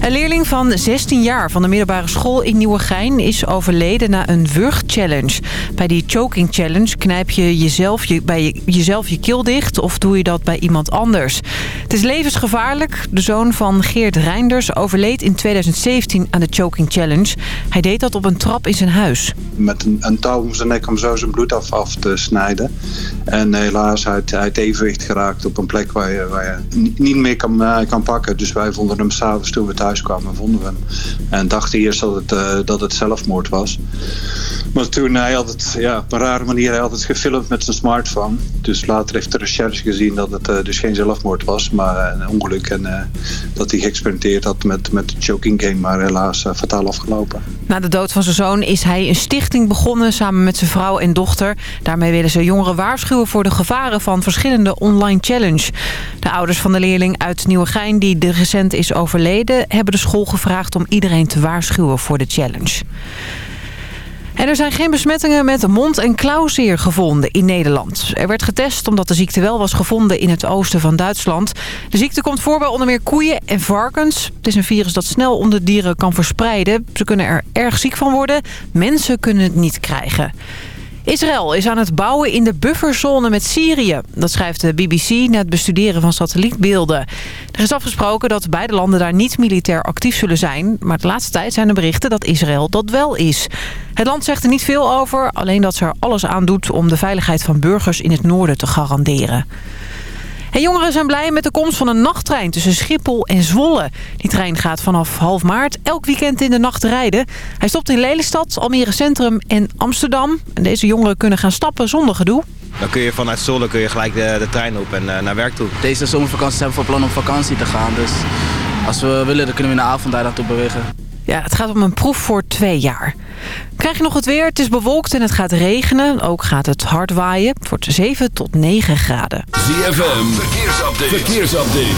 Een leerling van 16 jaar van de middelbare school in Nieuwegein is overleden na een wurg-challenge. Bij die choking challenge knijp je jezelf je, bij je, jezelf je keel dicht of doe je dat bij iemand anders. Het is levensgevaarlijk. De zoon van Geert Reinders overleed in 2017 aan de choking challenge. Hij deed dat op een trap in zijn huis. Met een, een touw om zijn nek om zo zijn bloed af, af te snijden. En helaas uit, uit evenwicht geraakt op een plek waar je, waar je niet meer kan, uh, kan pakken. Dus wij vonden hem s'avonds toen we thuis kwamen, vonden we hem. En dachten eerst dat het, uh, dat het zelfmoord was. Maar toen hij had het ja, op een rare manier hij het gefilmd met zijn smartphone. Dus later heeft de recherche gezien dat het uh, dus geen zelfmoord was, maar een ongeluk. En dat hij geëxperimenteerd had met, met de choking game, maar helaas fataal afgelopen. Na de dood van zijn zoon is hij een stichting begonnen samen met zijn vrouw en dochter. Daarmee willen ze jongeren waarschuwen voor de gevaren van verschillende online challenge. De ouders van de leerling uit Nieuwegein die de recent is overleden... hebben de school gevraagd om iedereen te waarschuwen voor de challenge. En er zijn geen besmettingen met mond- en klauwzeer gevonden in Nederland. Er werd getest omdat de ziekte wel was gevonden in het oosten van Duitsland. De ziekte komt voor bij onder meer koeien en varkens. Het is een virus dat snel onder dieren kan verspreiden. Ze kunnen er erg ziek van worden. Mensen kunnen het niet krijgen. Israël is aan het bouwen in de bufferzone met Syrië. Dat schrijft de BBC na het bestuderen van satellietbeelden. Er is afgesproken dat beide landen daar niet militair actief zullen zijn. Maar de laatste tijd zijn er berichten dat Israël dat wel is. Het land zegt er niet veel over. Alleen dat ze er alles aan doet om de veiligheid van burgers in het noorden te garanderen. En jongeren zijn blij met de komst van een nachttrein tussen Schiphol en Zwolle. Die trein gaat vanaf half maart elk weekend in de nacht rijden. Hij stopt in Lelystad, Almere Centrum en Amsterdam. En deze jongeren kunnen gaan stappen zonder gedoe. Dan kun je vanuit Zwolle kun je gelijk de, de trein op en uh, naar werk toe. Deze zomervakantie zijn we van plan om vakantie te gaan. Dus als we willen, dan kunnen we in de avond daar naartoe bewegen. Ja, het gaat om een proef voor twee jaar. Krijg je nog het weer? Het is bewolkt en het gaat regenen. Ook gaat het hard waaien. Het wordt 7 tot 9 graden. ZFM, verkeersupdate. verkeersupdate.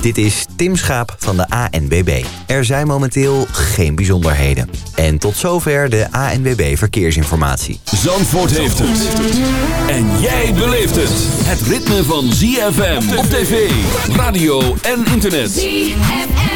Dit is Tim Schaap van de ANWB. Er zijn momenteel geen bijzonderheden. En tot zover de ANWB Verkeersinformatie. Zandvoort heeft het. En jij beleeft het. Het ritme van ZFM op tv, radio en internet. ZFM.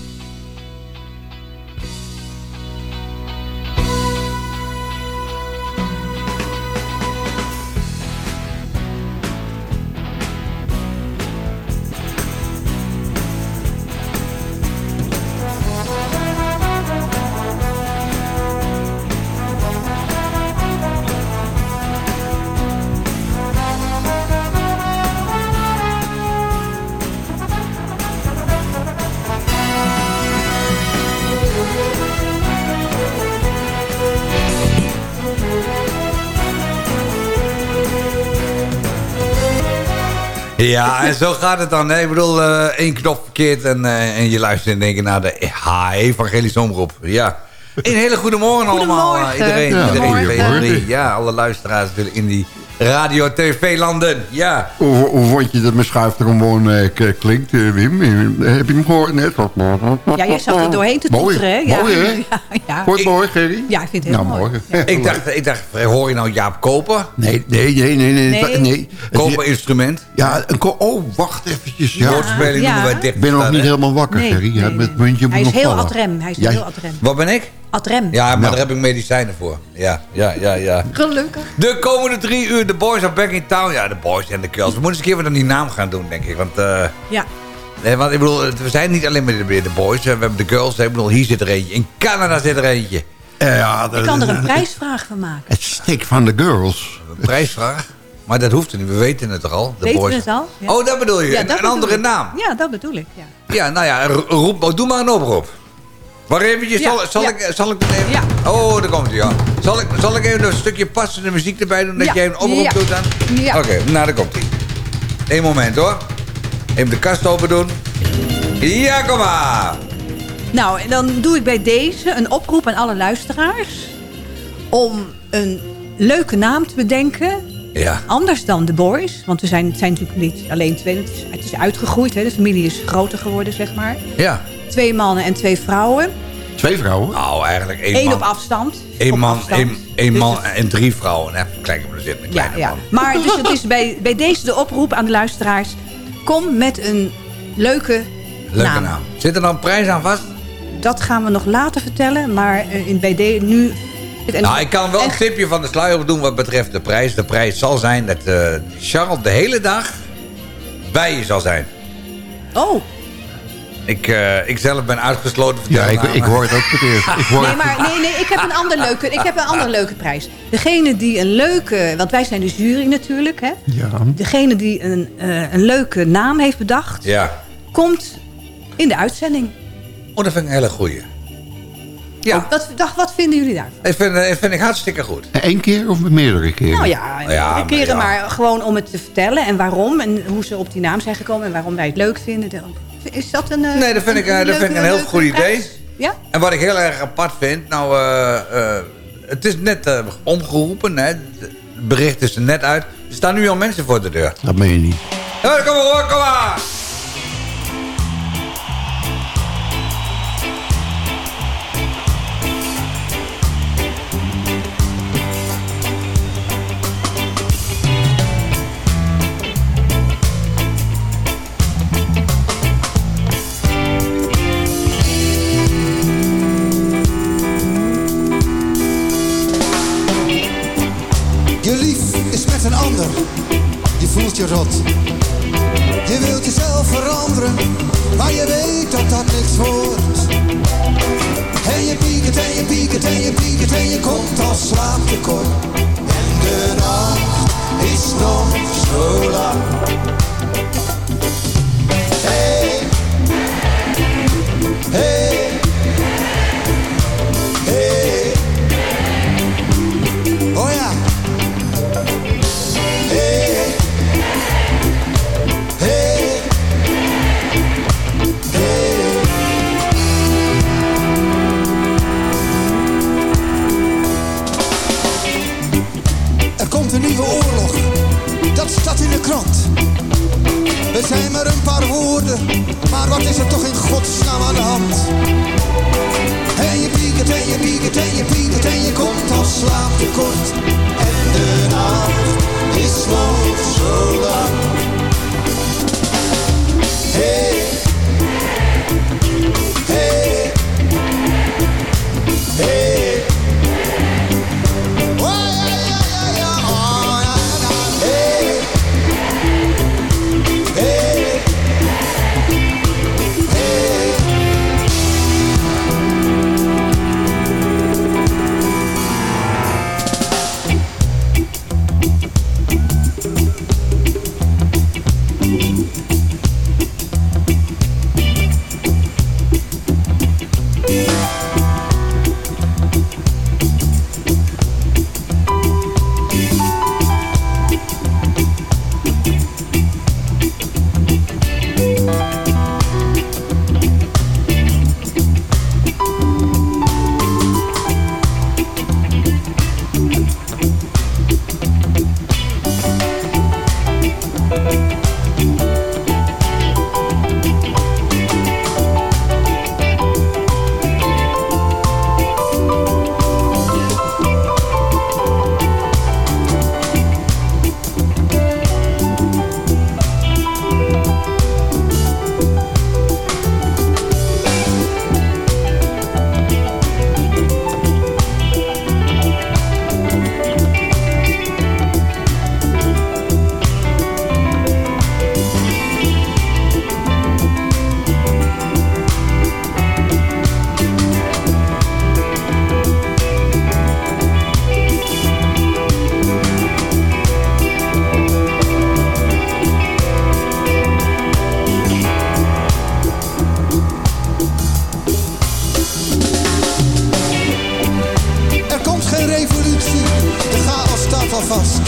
Ja, en zo gaat het dan. Hè? Ik bedoel, uh, één knop verkeerd en, uh, en je luistert in één keer naar de H-evangelische omroep. Ja. Een hele goede morgen allemaal. Uh, iedereen, ja, iedereen, ja, alle luisteraars in die radio tv landen. Ja. Hoe, hoe vond je dat mijn schuiftrombone uh, klinkt, uh, Wim? Heb je hem gehoord net? Ja, je zat er doorheen te toeteren, hè? Ja. Mooi, hè? Ja, ja. Vond je het mooi, Gerry? Ja, ik vind het heel nou, mooi. mooi. Ik, dacht, ik dacht, hoor je nou Jaap Koper? Nee, nee, nee, nee. nee, Nee. nee. Koper instrument? Ja, een ko oh, wacht eventjes. Ja. Woordspeling Ja. noemen wij dicht. Ik ben nog niet helemaal wakker, Nee, Gerry. Hij is heel adrem. Hij is heel adrem. Wat ben ik? Adrem. Ja, maar Nou. daar heb ik medicijnen voor. Ja, ja, ja, ja. Gelukkig. De komende drie uur, de boys are back in town. Ja, de boys en de girls. We moeten eens een keer wat aan die naam gaan doen, denk ik. Want, eh, Ja. nee, want ik bedoel, we zijn niet alleen maar de, boys. We hebben de girls. Ik bedoel, hier zit er eentje. In Canada zit er eentje. Eh, ja, Ik kan er een prijsvraag van maken. Het stik van de girls. Een prijsvraag. Maar dat hoeft er niet. We weten het toch al? De Weten we boys. het al? Ja. Oh, dat bedoel je? Ja, een dat een bedoel andere ik. naam. Ja, dat bedoel ik. Ja. Ja, nou ja, ro- roep, doe maar een oproep. Waar eventjes, zal, zal, ik, zal ik het even... Oh, daar komt hij, ja. Zal ik, zal ik even een stukje passende muziek erbij doen, dat jij een oproep doet dan? Ja. Oké, nou, daar komt hij. Eén moment, hoor. Even de kast open doen. Ja, kom maar. Nou, en dan doe ik bij deze een oproep aan alle luisteraars... om een leuke naam te bedenken. Ja. Anders dan de boys. Want we zijn, het zijn natuurlijk niet alleen twee. Het is, het is uitgegroeid. Hè? De familie is groter geworden, zeg maar. Ja. Twee mannen en twee vrouwen. Twee vrouwen? Nou, eigenlijk één Eén man. op afstand. Eén Op man, afstand. één, één Dus man het- en drie vrouwen. Maar er zit een kleine ja. man. Maar dus het is bij, bij deze de oproep aan de luisteraars. Kom met een leuke, Leuke naam. naam. Zit er dan een prijs aan vast? Dat gaan we nog later vertellen. Maar eh, in, bij de, nu... En, Nou, ik kan wel en- een tipje van de sluier op doen wat betreft de prijs. De prijs zal zijn dat eh, Charles de hele dag bij je zal zijn. Oh, Ik, eh, ik zelf ben uitgesloten. Ja, ik, ik hoor het ook voor het eerst. Ik hoor nee, maar nee, nee, ik heb een andere leuke, ik heb een andere leuke prijs. Degene die een leuke, want wij zijn de jury natuurlijk, hè. Ja. Degene die een, eh, een leuke naam heeft bedacht, Ja. komt in de uitzending. Oh, dat vind ik een hele goeie. Ja, Wat, dag, wat vinden jullie daarvan? dat vind, dat vind ik hartstikke goed. Eén keer of meerdere keren? Nou ja, Ja, een keren maar maar, gewoon om het te vertellen en waarom en hoe ze op die naam zijn gekomen en waarom wij het leuk vinden. Is dat een. eh, Nee, dat vind ik, eh, dat vind ik een heel goed prijs? idee. Ja? En wat ik heel erg apart vind, nou, eh, eh, het is net eh, omgeroepen, hè. Het bericht is er net uit. Er staan nu al mensen voor de deur. Dat meen je niet. Ja, kom maar hoor, kom maar! Je wilt jezelf veranderen, maar je weet dat dat niks wordt. En je piekert en je piekert en je piekert en je komt als slaaptekort. En de nacht is nog zo lang. Er toch in godsnaam aan de hand? En je piekert en je piekert en je piekert fuss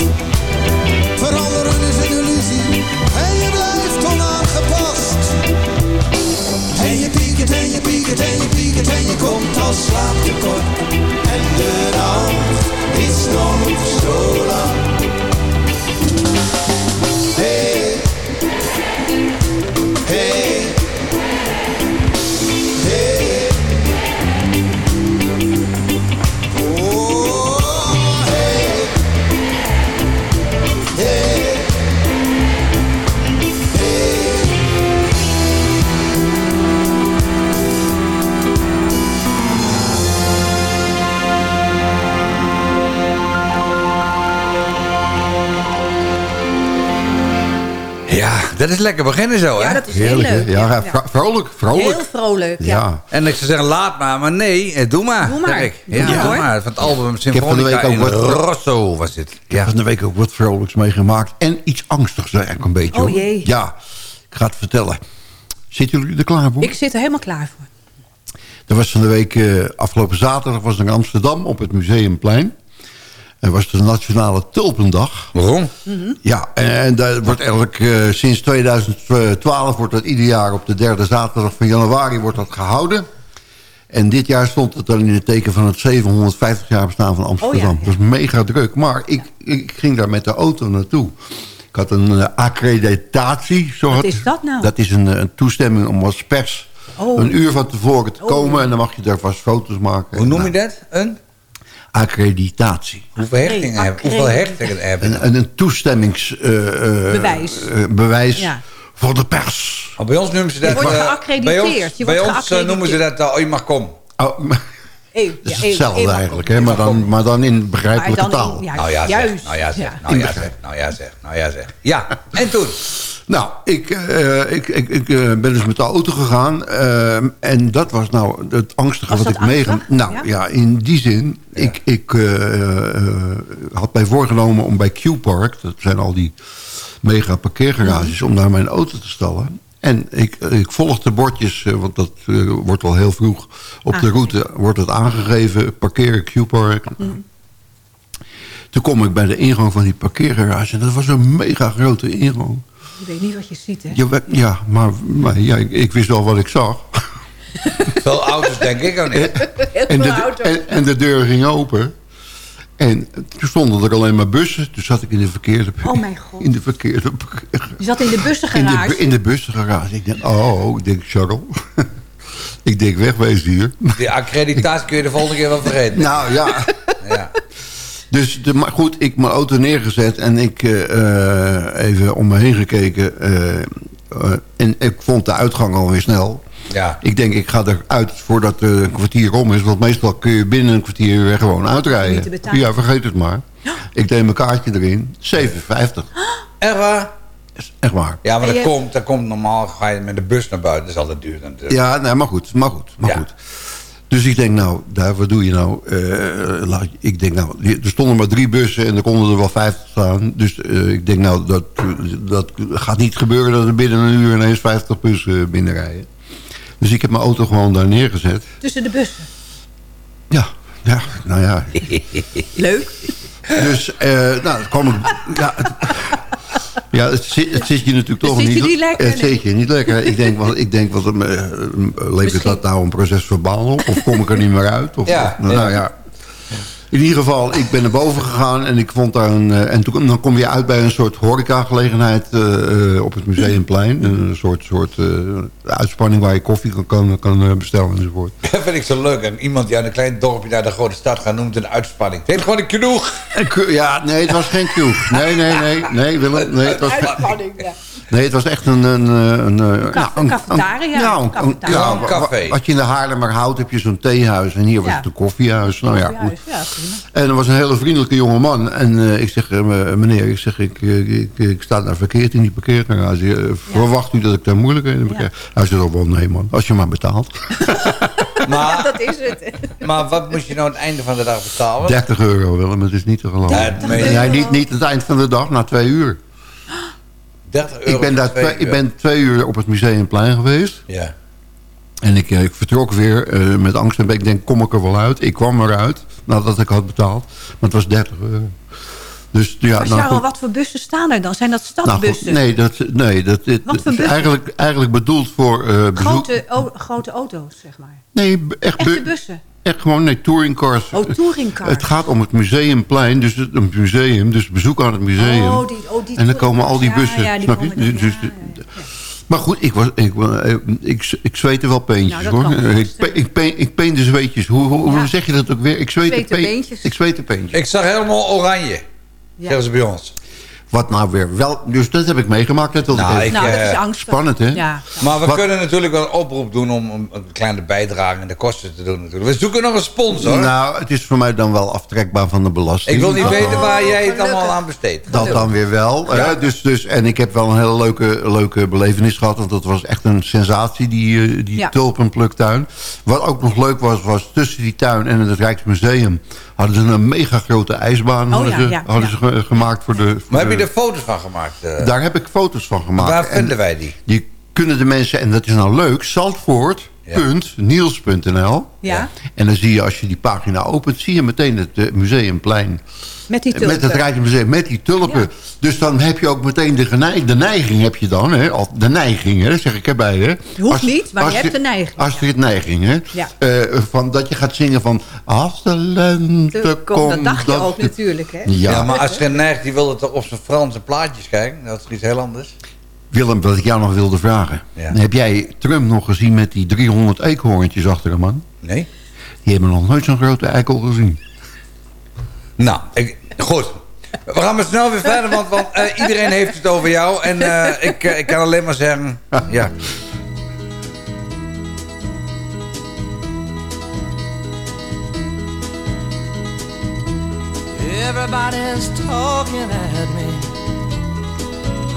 dat is lekker beginnen zo, hè? Ja, dat is heel Heerlijk, leuk. Ja, Ja, vro- vrolijk, vrolijk. Heel vrolijk, ja. Ja. En ik zou zeggen, laat maar, maar nee, eh, doe maar. Doe maar. ik. Ja, maar, doe hoor. maar. Van het album heb van de Symfonica week ook in wat- Rosso was dit. Ik Ja. heb van de week ook wat vrolijks meegemaakt. En iets angstigs eigenlijk een beetje. Oh, hoor. jee. Ja, ik ga het vertellen. Zitten jullie er klaar voor? Ik zit er helemaal klaar voor. Er was van de week, eh, afgelopen zaterdag, was er in Amsterdam op het Museumplein. Er was de Nationale Tulpendag. Waarom? Ja, en daar wordt eigenlijk eh, sinds 2012 wordt dat ieder jaar op de derde zaterdag van januari wordt dat gehouden. En dit jaar stond het dan in het teken van het 750 jaar bestaan van Amsterdam. Oh ja, ja. Dat is mega druk. Maar ik, ik ging daar met de auto naartoe. Ik had een eh, accreditatie. Zo Wat is dat nou? Dat is een, eh, een toestemming om als pers Oh. een uur van tevoren te Oh. komen. En dan mag je daar vast foto's maken. Hoe noem je Nou, dat? Een? Accreditatie. Hoeveel hechtingen hebben? Hoeveel hechtingen hebben? Een, een, een toestemmingsbewijs Bewijs. bewijs Ja. voor de pers. Oh, bij ons noemen ze dat... Je wordt eh, geaccrediteerd. Bij ons, Je bij ons eh, noemen ze dat, eh, oh, je mag komen. Oh, is ja, hetzelfde eigenlijk, hè? Maar, dan, maar dan in begrijpelijke dan taal. in- ja, Nou ja, zeg. juist. Nou ja, zeg. Nou ja, zeg. Nou ja, zeg. Nou ja, zeg. Ja, en toen? Nou, ik, eh, ik, ik, ik eh, ben dus met de auto gegaan. eh, en dat was nou het angstige Was wat ik meegam. angstig? Nou Ja? ja? in die zin. Ik, ik had mij voorgenomen om bij Q-Park... dat zijn al die mega parkeergarages... om daar mijn auto te stallen. En ik, ik volg de bordjes, want dat wordt al heel vroeg... op de route wordt het aangegeven, parkeren Q-Park... Toen kom ik bij de ingang van die parkeergarage. En dat was een mega grote ingang. Je weet niet wat je ziet, hè? Ja, maar, maar ja, ik, ik wist wel wat ik zag. Veel auto's, denk ik ook niet. En de, auto's. en, en de deur ging open. En toen stonden er alleen maar bussen. Toen zat ik in de verkeerde... Oh mijn god. In de verkeerde... Je zat in de In bussengarage. de, in de bussengarage. Ik denk, oh, ik denk, Charles. ik denk, wegwezen hier. Die accreditatie kun je de volgende keer wel vergeten. nou ja. Ja. Dus de, maar goed, ik mijn auto neergezet en ik eh, eh, even om me heen gekeken. eh, en ik vond de uitgang alweer snel. Ja. Ik denk, ik ga eruit voordat er een kwartier om is. Want meestal kun je binnen een kwartier weer gewoon Niet te uitrijden. Ja, vergeet het maar. Ik deed mijn kaartje erin. 7,50. Echt waar? Echt waar. Ja, maar dat komt, dat komt normaal, ga je met de bus naar buiten. Dat is altijd duur natuurlijk. Ja, nee, maar goed. Maar goed, maar Ja. goed. Dus ik denk, nou, daar, wat doe je nou? Eh, laat, ik denk, nou, er stonden maar drie bussen en er konden er wel vijftig staan. Dus eh, ik denk, nou, dat, dat gaat niet gebeuren dat er binnen een uur ineens 50 bussen binnenrijden. Dus ik heb mijn auto gewoon daar neergezet. Tussen de bussen. Ja, ja, nou ja. Leuk. Dus, eh, nou, kwam ik... Ja, ja, het, zit, het zit je natuurlijk Het toch zit je niet... niet lekker, Het nee. zit je niet lekker. Ik denk, wat, ik denk wat, eh, levert dat nou een proces verbaal op? Of kom ik er niet meer uit? Of, Ja, nou, ja. ja. In ieder geval, ik ben naar boven gegaan en ik vond daar een... eh, en toen, dan kom je uit bij een soort horecagelegenheid eh, eh, op het Museumplein. Een soort, soort eh, uitspanning waar je koffie kan, kan, kan bestellen enzovoort. Dat vind ik zo leuk. En iemand die uit een klein dorpje naar de grote stad gaat, noemt het een uitspanning. Het heeft gewoon een ku- Ja, nee, het was geen kroeg. Nee, nee, nee, nee, Willem, nee, het was, Uitspanning, ja. Nee, het was echt een... een, een, een, nou, een cafetaria, ja, een een- cafetaria. ja, Een café. Wat je in de Haarlemmerhout heb je zo'n theehuis. En hier was Ja. het een koffiehuis. Nou ja, goed. Ja. En er was een hele vriendelijke jonge man. En eh, ik zeg, eh, meneer, ik, zeg, ik, eh, ik, ik sta daar verkeerd in die parkeergarage. Verwacht u dat ik daar moeilijkheden heb? Ja. Hij zegt, oh, wel nee man, als je maar betaalt. Maar, Dat is het. maar wat moest je nou aan het einde van de dag betalen? 30 euro, Willem, het is niet te geloven. Nee, niet. niet, het eind van de dag, na twee uur. 30 euro Ik ben, daar twee twee, ik uur. ben twee uur op het Museumplein geweest. Ja. En ik, eh, ik vertrok weer eh, met angst en ik denk, kom ik er wel uit? Ik kwam eruit nadat ik had betaald. Maar het was 30 euro. Dus ja, Maar nou, goed. wat voor bussen staan er dan? Zijn dat Nou, stadsbussen? nee, dat, nee dat, dit- Wat voor is eigenlijk, eigenlijk bedoeld voor eh grote, o- grote auto's, zeg maar. Nee, echt, Echte bu- bussen. echt gewoon nee, touringcars. Oh, touringcars. Het gaat om het museumplein, dus het, een museum, dus bezoek aan het museum. Oh, die, oh, die en dan komen al die bussen, Ja, ja, die snap je? Dus- dus- ja. Maar goed, ik, was, ik, eh, ik, ik zweette wel peentjes Nou, hoor. Ik, ik, pe- ik peende zweetjes. Hoe, hoe, Ja. hoe zeg je dat ook weer? Ik zweette pe- peentjes. Ik zweette peentjes. Ik zag helemaal oranje, Ja. zeggen ze bij ons. Wat nou weer wel... Dus dat heb ik meegemaakt. Dat Nou, ik Nou, dat is eh. Spannend, hè? Ja. Maar we Wat- kunnen natuurlijk wel een oproep doen om, om een kleine bijdrage in de kosten te doen. Natuurlijk. We zoeken nog een sponsor. Nou, het is voor mij dan wel aftrekbaar van de belasting. ik wil niet Oh, weten waar jij het allemaal aan besteedt. Dat dan weer wel. Hè? Dus, dus, en ik heb wel een hele leuke, leuke belevenis gehad. Want dat was echt een sensatie, die, eh, die Ja. tulpenpluktuin. Wat ook nog leuk was, was tussen die tuin en het Rijksmuseum... hadden ze een mega grote ijsbaan Oh, hadden ja, ze, ja, hadden ja. ze ge- gemaakt. Voor de, voor Maar heb je de- er foto's van gemaakt? eh? Daar heb ik foto's van gemaakt. waar En vinden wij die? Die kunnen de mensen, en dat is nou leuk... Zandvoort.niels.nl Ja, En dan zie je, als je die pagina opent... zie je meteen het eh, museumplein met die tulpen. met het Rijksmuseum, met die tulpen. Ja. Dus dan heb je ook meteen de, genei- de neiging, heb je dan. Hè? Al- De neiging, hè? zeg ik erbij. Hè? hoeft niet, maar je hebt de neiging, Als je het neiging, hè? Ja. Eh, van, dat je gaat zingen van... Als de lente komt... dat dacht je ook de- natuurlijk, hè? Ja, Ja, maar als je neigt, die wilde toch op zijn Franse plaatjes kijken? Dat is iets heel anders. Willem, wat ik jou nog wilde vragen. Ja. Heb jij Trump nog gezien met die 300 eekhoorntjes achter hem man? Nee? Die hebben nog nooit zo'n grote eikel gezien. Nou, ik, goed. We gaan maar snel weer verder, want, want eh, iedereen heeft het over jou. En eh, ik, eh, ik kan alleen maar zeggen, ja. Everybody's talking at me.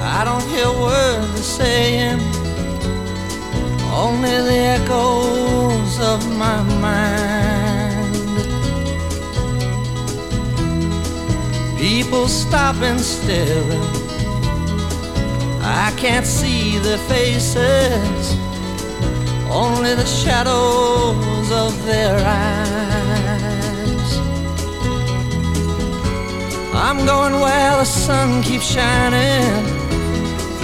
I don't hear words they're saying, only the echoes of my mind. People stop and staring. I can't see their faces, only the shadows of their eyes. I'm going where the sun keeps shining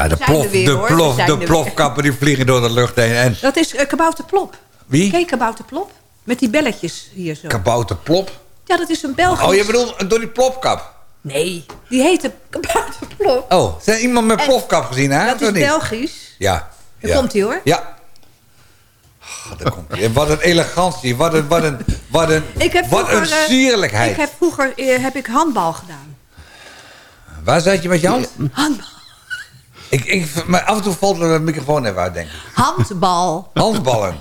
Ja, de, plof, weer, de, hoor. Plof, de plofkappen die vliegen door de lucht heen. En Dat is uh, Kabouterplop. Wie? Ken je Kabouterplop? Met die belletjes hier zo. kabouterplop. ja, dat is een Belgisch... Oh, je bedoelt door die plopkap? Nee, die heette Kabouterplop. Oh, zijn iemand met En plofkap gezien, hè? Dat is niet? Belgisch. Ja. Daar ja. komt hij hoor. Ja. Oh, daar komt hij. Wat een elegantie. Wat een, wat een, wat een, Ik heb wat een vroeger, eh, sierlijkheid. Ik heb vroeger eh, heb ik handbal gedaan. Waar zat je met je hand? Handbal. Ik, ik, maar af en toe valt de microfoon even uit, denk ik. Handbal. Handballen.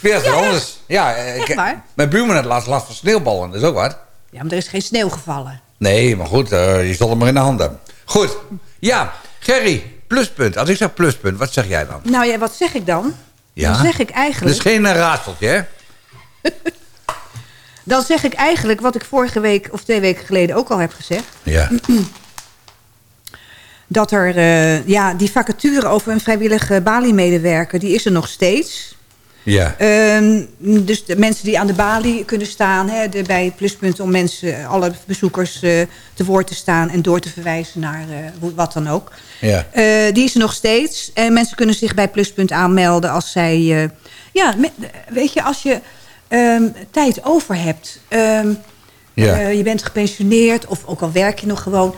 Weer Ja, anders. Ja, ik, Echt waar? Mijn buurman had laatst last van sneeuwballen. Dat is ook wat. Ja, maar er is geen sneeuw gevallen. Nee, maar goed, eh, je zal het maar in de hand hebben. Goed. Ja, Gerry, pluspunt. Als ik zeg pluspunt, wat zeg jij dan? Nou ja, wat zeg ik dan? Ja? Dan zeg ik Het eigenlijk... is geen eh, raadseltje, hè? Dan zeg ik eigenlijk wat ik vorige week of twee weken geleden ook al heb gezegd. Ja. dat er eh, ja, die vacature over een vrijwillige Bali-medewerker... die is er nog steeds. Ja. Ehm, dus de mensen die aan de balie kunnen staan... Hè, de, bij Pluspunt om mensen, alle bezoekers eh, te woord te staan... en door te verwijzen naar eh, wat dan ook. Ja. Die is er nog steeds. En mensen kunnen zich bij Pluspunt aanmelden als zij... ja, me- weet je, als je ehm, tijd over hebt... ehm, Ja. je bent gepensioneerd of ook al werk je nog gewoon...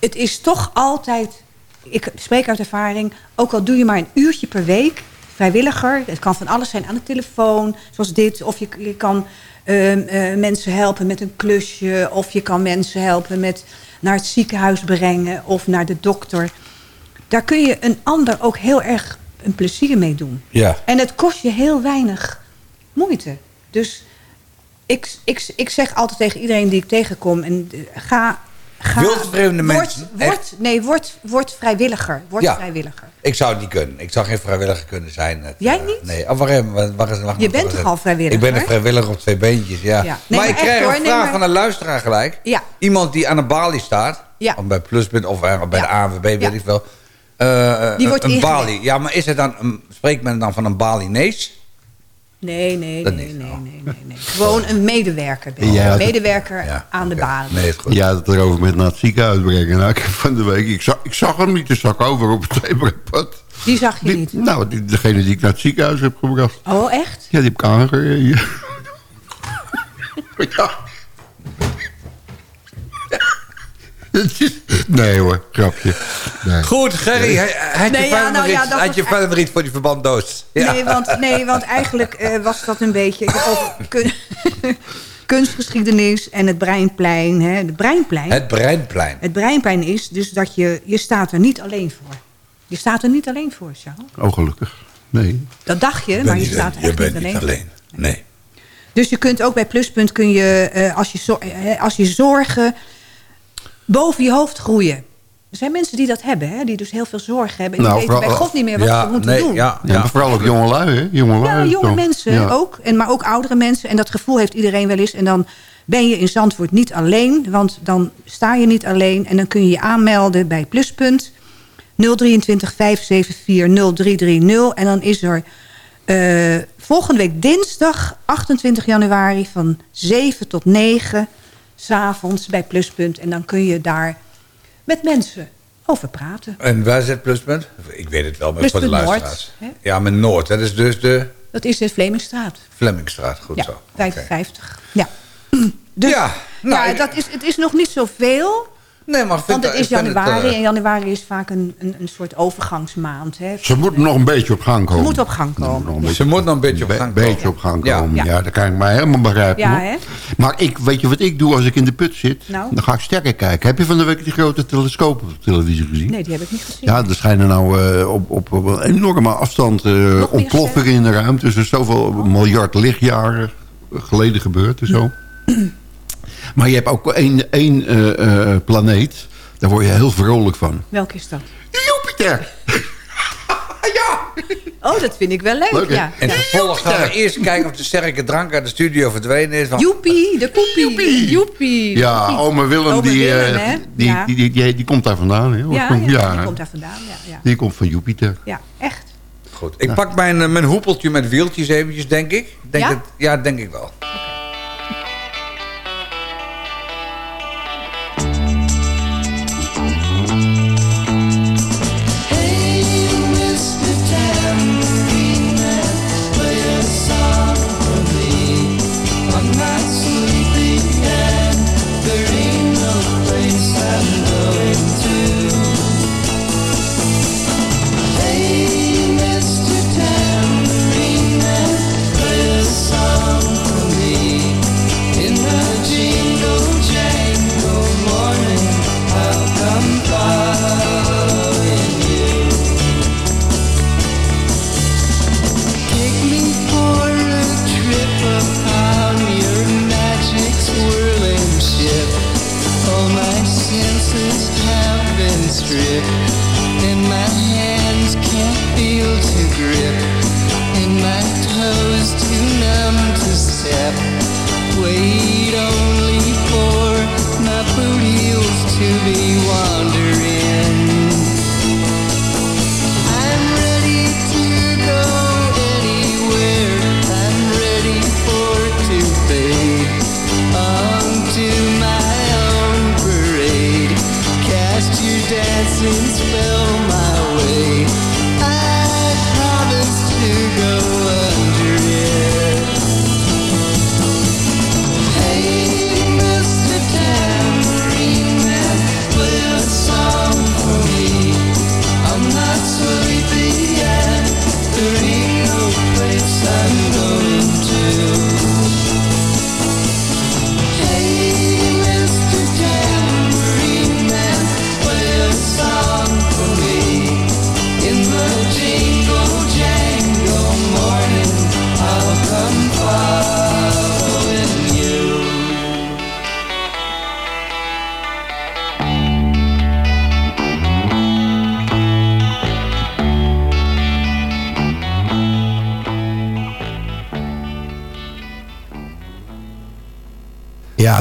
het is toch altijd... Ik spreek uit ervaring... ook al doe je maar een uurtje per week... vrijwilliger, het kan van alles zijn aan de telefoon... zoals dit, of je, je kan ehm, eh, mensen helpen met een klusje... of je kan mensen helpen met naar het ziekenhuis brengen... of naar de dokter. Daar kun je een ander ook heel erg een plezier mee doen. Ja. En het kost je heel weinig moeite. Dus ik, ik, ik zeg altijd tegen iedereen die ik tegenkom... En, eh, ga, ga, Wildvreemde mensen, Word, nee, word, word vrijwilliger. Word Ja. vrijwilliger. Ik zou het niet kunnen. Ik zou geen vrijwilliger kunnen zijn. Het, Jij eh, niet? Nee. Oh, wacht even. Wacht, wacht, eens, wacht Je bent toch al vrijwilliger? Ik ben een vrijwilliger op twee beentjes, ja. Ja. Nee, maar, maar ik krijg hoor, een vraag maar- van een luisteraar gelijk. Ja. Iemand die aan de balie staat. Ja. Of bij Pluspunt of eh, bij de ANWB, weet ik wel. Eh, Die een- wordt een balie. Ja, maar is het dan een, spreekt men dan van een Balinees? Nee, nee, nee, niet. nee, nee, nee, nee. Gewoon een medewerker. ben je. Ja, een medewerker aan de balie. Nee, is goed. Ja, dat erover met naar het ziekenhuis brengen. Nou, ik van de week, ik zag, ik zag hem niet, zag ik over op het zebrapad. Die zag je Die- niet. Nou, die, degene die ik naar het ziekenhuis heb gebracht. Oh, echt? Ja, die heb ik aangereden. ja. Het is- nee hoor, grapje. Nee. Goed, Gerry, had je, Nee, ja, verder, nou ja, had je verder nog iets voor die verbanddoos? Ja. Nee, want, nee, want eigenlijk eh, was dat een beetje over kun- kunstgeschiedenis en het Breinplein. Hè. Het Breinplein. Het Breinplein. Het Breinplein is dus dat je, je staat er niet alleen voor. Je staat er niet alleen voor, Charles. Oh, gelukkig. Nee. Dat dacht je, maar je niet- staat er je echt bent niet niet alleen. alleen. Nee. Dus je kunt ook bij Pluspunt, kun je, eh, als, je zo- eh, als je zorgen boven je hoofd groeien. Er zijn mensen die dat hebben, hè, die dus heel veel zorgen hebben. En Nou, die weten bij God niet meer wat ja, ze moeten nee, doen. ja, vooral ook jonge lui, hè? Jonge lui Ja, jonge toch? mensen Ja. ook. En, maar ook oudere mensen. En dat gevoel heeft iedereen wel eens. En dan ben je in Zandvoort niet alleen. Want dan sta je niet alleen. En dan kun je je aanmelden bij Pluspunt. 023 574 0330. En dan is er eh, volgende week dinsdag 28 januari... van 7 tot 9 s'avonds bij Pluspunt. En dan kun je daar met mensen over praten. En waar zit Pluspunt? Ik weet het wel, maar voor de Pluspunt Noord? Ja, maar Noord, dat is dus de Dat is de Vlemingstraat. Flemmingstraat. Goed ja, zo. 55. Ja. Dus, Ja, nou, ja ik- dat is, het is nog niet zoveel. Nee, maar Want het dat- is het, januari. eh, en januari is vaak een, een, een soort overgangsmaand. Hè. Ze moeten nog een beetje op gang komen. Ze moet op gang komen. Nog een beetje- Ze moet nog een beetje op gang komen. beetje op gang Ja. komen. Ja, Ja. dat kan ik mij helemaal begrijpen. Ja, hè? Maar ik, weet je wat ik doe als ik in de put zit? Nou? Dan ga ik sterker kijken. Heb je van de week die grote telescoop op televisie gezien? Nee, die heb ik niet gezien. Ja, er schijnen nou eh, op, op, op een enorme afstand eh, meer ontploffingen in de ruimte. Dus er is zoveel miljard lichtjaren geleden gebeurd en zo. Maar je hebt ook één, één eh, eh, planeet. Daar word je heel vrolijk van. Welke is dat? Jupiter! Oh, dat vind ik wel leuk. Leuk, ja. En ja. vervolgens gaan we eerst kijken of de sterke drank uit de studio verdwenen is. Want Joepie, de koepie. Joepie. Ja, Joepie. ome Willem, Ome die, Willem, eh, die, Ja. die, die, die, die komt daar vandaan. Hè? Ja, ja, die komt daar vandaan. Ja, ja. Die komt van Jupiter. ja echt. goed. Ik pak mijn, mijn hoepeltje met wieltjes eventjes, denk ik. Denk Ja? Het, ja, denk ik wel.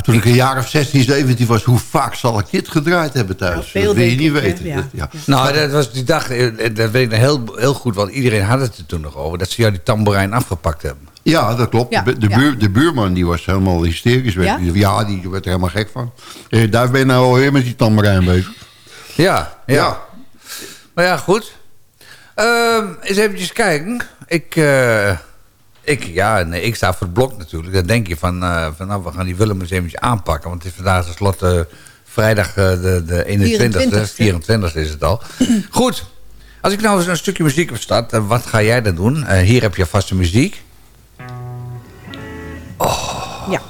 Toen ik een jaar of 16, 17 was, hoe vaak zal ik dit gedraaid hebben thuis? dat wil je niet ik, weten. Ja. Dat- ja. Nou, dat was die dag, eh, dat weet ik heel, heel goed, want iedereen had het er toen nog over, dat ze jou die tamboerijn afgepakt hebben. Ja, dat klopt. Ja, de, de ja. Buur, de buurman die was helemaal hysterisch. Werd, Ja? ja? die werd er helemaal gek van. Eh, daar ben je nou alweer met die tamberijn bezig. Ja, ja. Ja. Maar ja, goed. Ehm eens eventjes kijken. Ik, eh, ik, ja, nee, ik sta voor het blok natuurlijk. Dan denk je van, eh, van nou, we gaan die Willem eens eventjes aanpakken. Want het is vandaag tenslotte vrijdag eh, de, de 21ste, 24e. 24 e is het al. Goed. Als ik nou eens een stukje muziek opstart, eh, wat ga jij dan doen? Eh, hier heb je vaste muziek. Ja.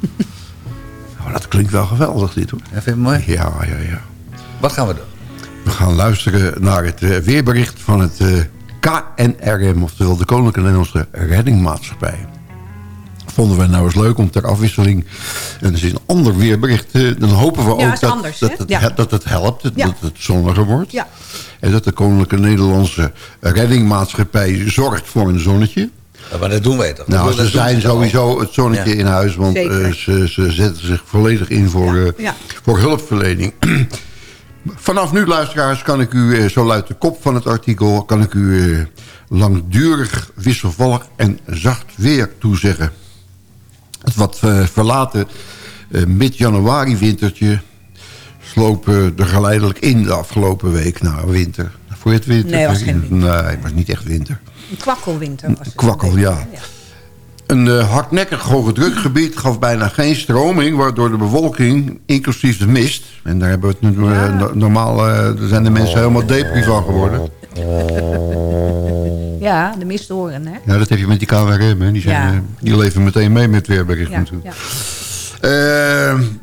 Oh, dat klinkt wel geweldig dit hoor. Ja, vind je het mooi? Ja, ja, ja. Wat gaan we doen? We gaan luisteren naar het eh, weerbericht van het eh, KNRM, oftewel de Koninklijke Nederlandse Reddingmaatschappij. Vonden we nou eens leuk om ter afwisseling. En er is een ander weerbericht. eh, dan hopen we Ja, ook dat, anders, dat, het, Ja. dat het helpt, dat, Ja. dat het zonniger wordt. Ja. En dat de Koninklijke Nederlandse Reddingmaatschappij zorgt voor een zonnetje. Ja, maar dat doen wij toch? Nou, ze zijn sowieso het zonnetje Ja. in huis. Want eh, ze, ze zetten zich volledig in voor, eh, ja. voor hulpverlening. Vanaf nu, luisteraars, kan ik u, eh, zo luidt de kop van het artikel... kan ik u eh, langdurig, wisselvallig en zacht weer toezeggen. Het wat eh, verlaten mid-januari wintertje... sloop er geleidelijk in de afgelopen week naar winter. Voor het winter? Nee, was geen winter. Nee, het was niet echt winter. Een kwakkelwinter was het. Kwakkel, beetje, ja. Een eh, hardnekkig hoge drukgebied gaf bijna geen stroming... waardoor de bewolking, inclusief de mist... en daar hebben we het nu eh, no- normaal... eh, daar zijn de mensen helemaal depri van geworden. Ja, de mistoren, hè? Ja, dat heb je met die KWRM, hè. Die, zijn, Ja. die leven meteen mee met weerbericht Ja, natuurlijk.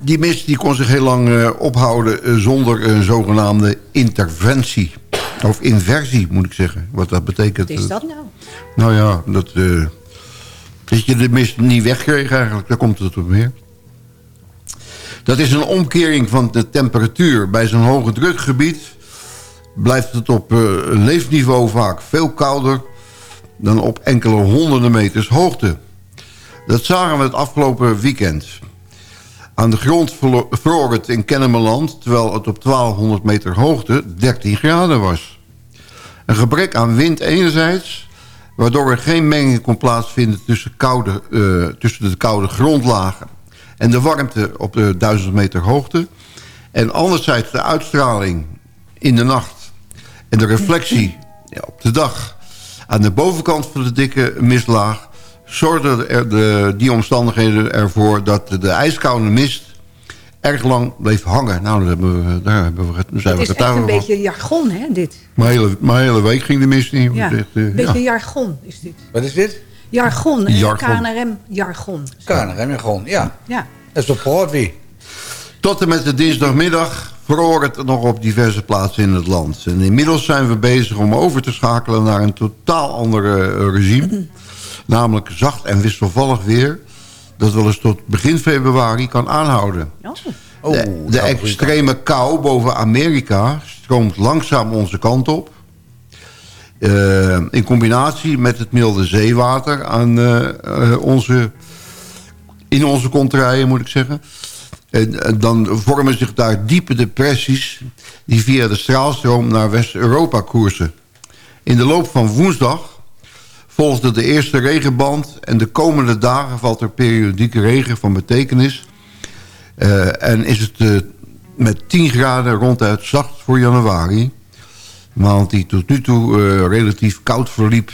die mist die kon zich heel lang ophouden zonder een zogenaamde interventie. Of inversie, moet ik zeggen. Wat dat betekent. Wat is dat nou? Nou ja, dat, dat je de mist niet wegkreeg eigenlijk. Daar komt het op neer. Dat is een omkering van de temperatuur. Bij zo'n hoge drukgebied blijft het op eh, leefniveau vaak veel kouder... dan op enkele honderden meters hoogte. Dat zagen we het afgelopen weekend. Aan de grond vroor het in Kennemerland... terwijl het op 1200 meter hoogte 13 graden was. Een gebrek aan wind enerzijds... waardoor er geen menging kon plaatsvinden tussen, koude, eh, tussen de koude grondlagen... en de warmte op de 1000 meter hoogte. En anderzijds de uitstraling in de nacht... en de reflectie ja, op de dag aan de bovenkant van de dikke mistlaag... zorgden er de, die omstandigheden ervoor dat de ijskoude mist erg lang bleef hangen. Nou, daar, hebben we, daar hebben we, daar zijn Het we is echt een van. beetje jargon, hè, dit? Mijn hele, mijn hele week ging de mist in. Ja, Echt, een beetje ja. jargon is dit. Wat is dit? Jargon. KNRM-jargon. KNRM, gewoon, ja. Ja. Dat is op Broadway. Tot en met de dinsdagmiddag vroor het nog op diverse plaatsen in het land. En inmiddels zijn we bezig om over te schakelen naar een totaal ander regime. Namelijk zacht en wisselvallig weer. Dat wel eens tot begin februari kan aanhouden. Oh. de de extreme kou boven Amerika stroomt langzaam onze kant op. Eh, in combinatie met het milde zeewater aan, eh, eh, onze, in onze contraien, moet ik zeggen. En, en dan vormen zich daar diepe depressies... die via de straalstroom naar West-Europa koersen. In de loop van woensdag volgde de eerste regenband... en de komende dagen valt er periodieke regen van betekenis... Eh, en is het eh, met 10 graden ronduit zacht voor januari. Maand die tot nu toe eh, relatief koud verliep.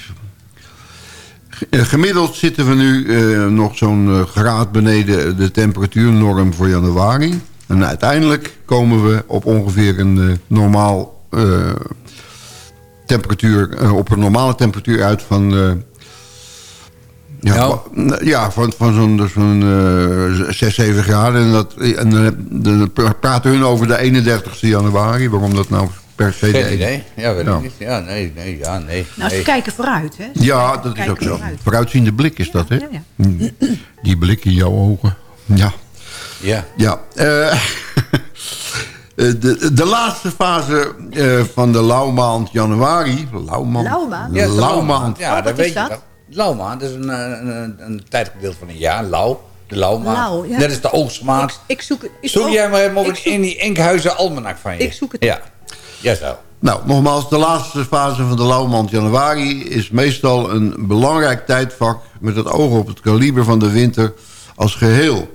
Gemiddeld zitten we nu nog zo'n graad beneden de temperatuurnorm voor januari. En uiteindelijk komen we op ongeveer een normaal temperatuur, eh, op een normale temperatuur uit van eh, ja, Nou. van- ja, van, van zo'n zo'n eh, 6, 7 graden. En, dat, en dan, dan praten hun over de 31 januari. Waarom dat nou per se... Geen idee. Ja, weet Ja. ik niet. Ja, nee, nee, ja, nee. Nou, ze nee. kijken vooruit, hè? Ja, dat is ook zo. vooruit. Vooruitziende blik is dat, hè? Ja, ja. Mm. Die blik in jouw ogen. Ja. Ja. Ja. eh, eh, de, de laatste fase eh, van de lauwmaand januari... Lauwmaand? Lauwmaand? Ja, dat is de Lauwmaand. Ja, Oh, dat wat weet is je dat? Lauwmaand is een, eh, een, een, een tijdgedeelte van een jaar. Lauw. De lauwmaand. Lauw, ja. Dat is de oogstmaand. Ik, ik zoek Zoek jij maar even op in- zoek- in die Enkhuizen Almanak van je. Ik zoek het. Ja. Ja, zo. Nou, nogmaals, de laatste fase van de lauwmaand januari... is meestal een belangrijk tijdvak... met het oog op het kaliber van de winter als geheel.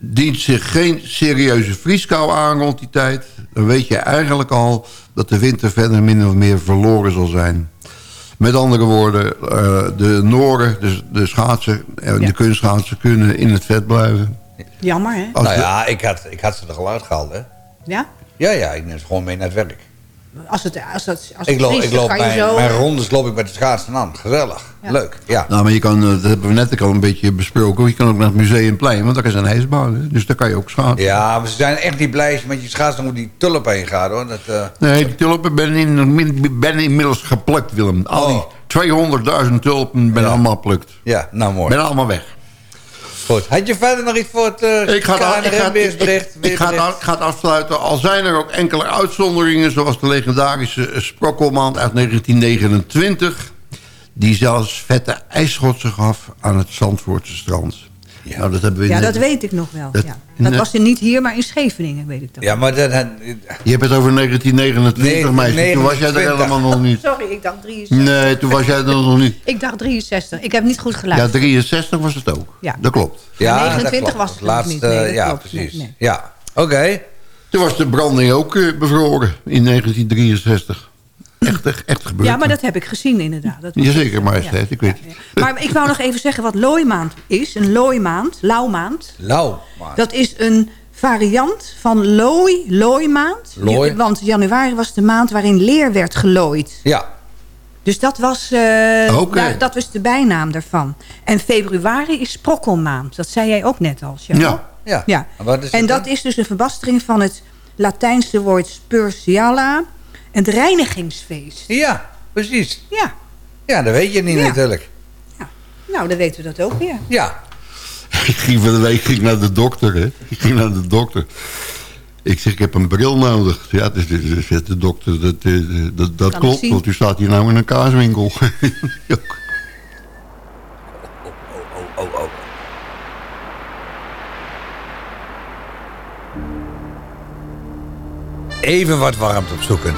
Dient zich geen serieuze vrieskou aan rond die tijd... dan weet je eigenlijk al dat de winter verder min of meer verloren zal zijn. Met andere woorden, eh, de Noren, de, de schaatsen en Ja. de kunstschaatsen... kunnen in het vet blijven. Jammer, hè? Als nou de- ja, ik had, ik had ze er al uitgehaald, hè. Ja? Ja, ja, ik neem ze gewoon mee naar het werk. Als het, als het, als Ik loop, ik loop kan je mijn, zo... mijn rondes loop ik met de schaatsen aan. Gezellig. Ja. Leuk, ja. Nou, maar je kan, eh, dat hebben we net al een beetje besproken. Je kan ook naar het Museumplein, want daar is een ijsbaan. hè. Dus daar kan je ook schaatsen. Ja, maar ze zijn echt niet blij met je schaatsen moet die tulp heen gaat, hoor. Dat, eh, Nee, die tulpen ben, in, ben inmiddels geplukt, Willem. Al Oh. die 200.000 tulpen ben Ja. allemaal geplukt. ja, nou mooi. Ben allemaal weg. Goed. Had je verder nog iets voor het uh, Ik ga, ik, ga, weersbericht? ik, ik ga, het, ik ga het afsluiten. Al zijn er ook enkele uitzonderingen... zoals de legendarische Sprokkelmaand uit 1929... die zelfs vette ijsschotsen gaf aan het Zandvoortse strand. Ja. Nou, dat hebben we Ja, in- dat weet ik nog wel. Dat- ja. Dat was er niet hier, maar in Scheveningen, weet ik dat. Ja, maar dat... Je hebt het over 1929, Nee, meisje. Toen was jij er 29. helemaal nog niet. Sorry, ik dacht 63. Nee, toen was jij er nog niet. Ik dacht 63. Ik heb niet goed Ja, geluisterd. 63 was het ook. Ja. Dat klopt. ja, 29 dat klopt. was het laatste, niet. Nee, ja, klopt. precies. Nee, nee. Ja, oké. Toen was de branding ook eh, bevroren in 1963. Echt, echt, echt gebeurd. Ja, maar dat heb ik gezien inderdaad. Dat Jazeker, majesteit, ik weet Ja, ja. Maar ik wou nog even zeggen wat looimaand is. Een looimaand, lauwmaand. Lauw. maar- Dat is een variant van looi, looimaand. Looi. Want januari was de maand waarin leer werd gelooid. Ja, Dus dat was, eh, Oké. daar- dat was de bijnaam daarvan. En februari is sprokkelmaand. Dat zei jij ook net al, Charles. Ja. ja. Ja. En dat dan? is dus een verbastering van het Latijnse woord spurciala. Het reinigingsfeest. Ja, precies. Ja, Ja, dat weet je niet Ja. natuurlijk. nou dan weten we dat ook weer. Ja. Ik ging van de week ging naar de dokter, hè. Ik ging naar de dokter. Ik zeg, ik heb een bril nodig. Ja, dus, dus, dus zegt de dokter, dat, eh, dat, dat klopt, want u staat hier nou in een kaaswinkel. Ook. Oh, oh, oh. Even wat warmte opzoeken.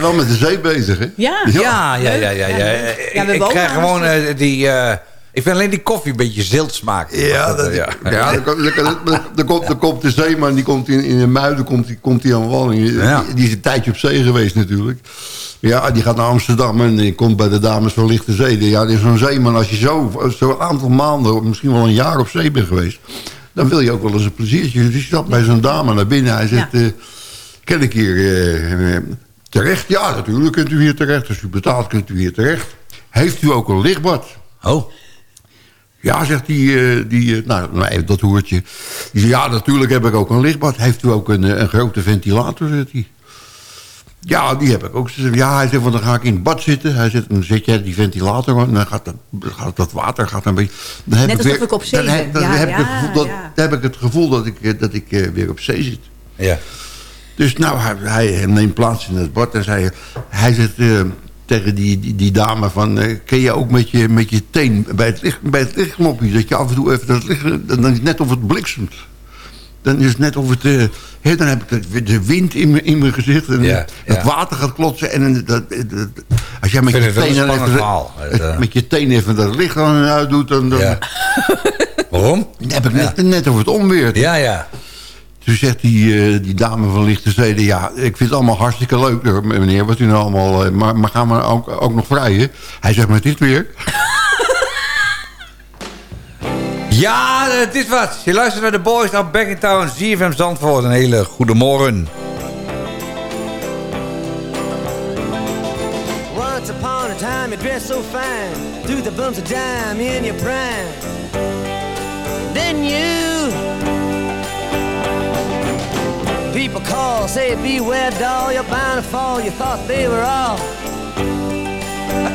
Zijn wel met de zee bezig, hè? Ja. Ja, ja, ja, ja. ja. Ja, Ik, krijg gewoon eh, die... eh, ik vind alleen die koffie een beetje zilt smaken. Ja, dat, ja. ja. dan, dan, dan, dan- dan komt, dan komt de zeeman, die komt in, in de muiden komt, die, komt die aan walling. Ja. Die, die is een tijdje op zee geweest natuurlijk. Ja, die gaat naar Amsterdam en die komt bij de dames van Lichte Zee. Ja, zo'n zeeman, als je zo zo'n aantal maanden, misschien wel een jaar op zee bent geweest... dan wil je ook wel eens een pleziertje. Dus die stapt bij zo'n dame naar binnen. Hij zegt, eh, ken ik hier eh, eh, terecht? Ja, natuurlijk kunt u hier terecht. Als u betaalt, kunt u hier terecht. Heeft u ook een lichtbad? Oh. Ja, zegt die, eh, die eh, nou, nee, dat hoertje. Die zegt, ja, natuurlijk heb ik ook een lichtbad. Heeft u ook een, eh, een grote ventilator, zegt hij. Ja, die heb ik ook. Ze zegt, Ja, hij zegt, want dan ga ik in het bad zitten. Hij zegt, dan zet jij die ventilator aan. Dan gaat dat, gaat dat water gaat een beetje... Dan heb Net ik alsof weer- ik op zee dan dan Ja, heb ik ja, het gevoel dat, ja. dan heb ik het gevoel dat ik, dat ik weer op zee zit. Ja. Dus nou, hij, hij neemt plaats in het bad en zei, hij zegt eh, tegen die, die, die dame van... eh, ken je ook met je, met je teen bij het, licht, bij het lichtknopje... dat je af en toe even dat licht... dan is het net of het bliksemt. Dan is het net of het... eh, hè, dan heb ik de, wind in, mijn- in mijn gezicht... en Ja, het water gaat klotsen... en dat, dat, dat- als jij met je, teen even, verhaal. het- Het, eh, met je teen even dat licht aan en uit doet... dan, dan, Ja. Waarom? dan heb ik net, net of het onweer. Ja, ja. Toen zegt die, eh, die dame van Lichte Zeden... ja, ik vind het allemaal hartstikke leuk, hoor, meneer, wat u nou allemaal... eh, maar, maar gaan we ook, ook nog vrijen? Hij zegt, met dit weer... Ja, het is wat. Je luistert naar de Boys op Back in Town, ZFM Zandvoort. Een hele goede morgen. Once upon a time you dressed so fine Threw the bumps of dime in your prime Then you People call, say beware doll You're bound to fall, you thought they were all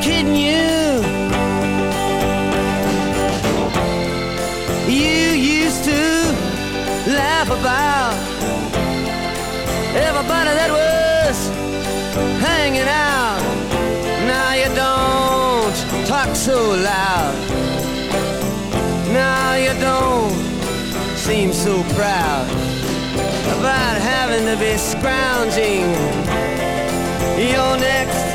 Kidding you. You used to laugh about Everybody that was hanging out. Now you don't talk so loud. Now you don't seem so proud of be scrounging, You're next.